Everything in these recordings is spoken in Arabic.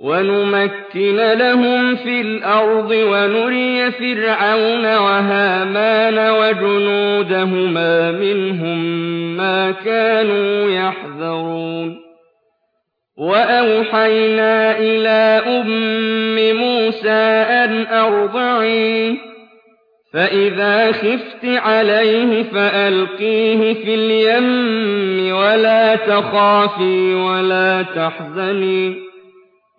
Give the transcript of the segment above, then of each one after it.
وَنُمَكِّنَ لَهُمْ فِي الْأَرْضِ وَنُرِيَ فِرْعَوْنَ وَهَامَانَ وَجُنُودَهُمَا مِنْهُم مَّا كَانُوا يَحْذَرُونَ وَأَوْحَيْنَا إِلَىٰ أُمِّ مُوسَىٰ أَنْ أَرْضِعِيهِ فَإِذَا خِفْتِ عَلَيْهِ فَأَلْقِيهِ فِي الْيَمِّ وَلَا تَخَافِي وَلَا تَحْزَنِي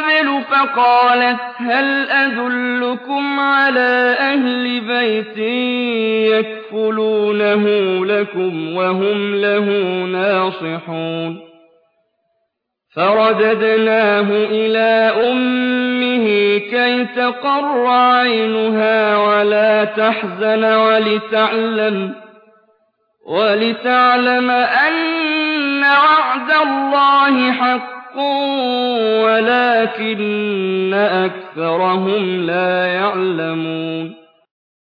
قَبْلُ فَقَالَتْ هَلْ أَدُلُّكُمْ عَلَىٰ أَهْلِ بَيْتٍ يَكْفُلُونَهُ لَكُمْ وَهُمْ لَهُ نَاصِحُونَ؟ فَرَدَدْنَاهُ إِلَىٰ أُمِّهِ كَيْ تَقَرَّ عَيْنُهَا وَلَا تَحْزَنَ وَلِتَعْلَمَ أَنَّ وَعْدَ اللَّهِ حَقٌّ وَلَٰكِنَّ أَكْثَرَهُمْ لَا يَعْلَمُونَ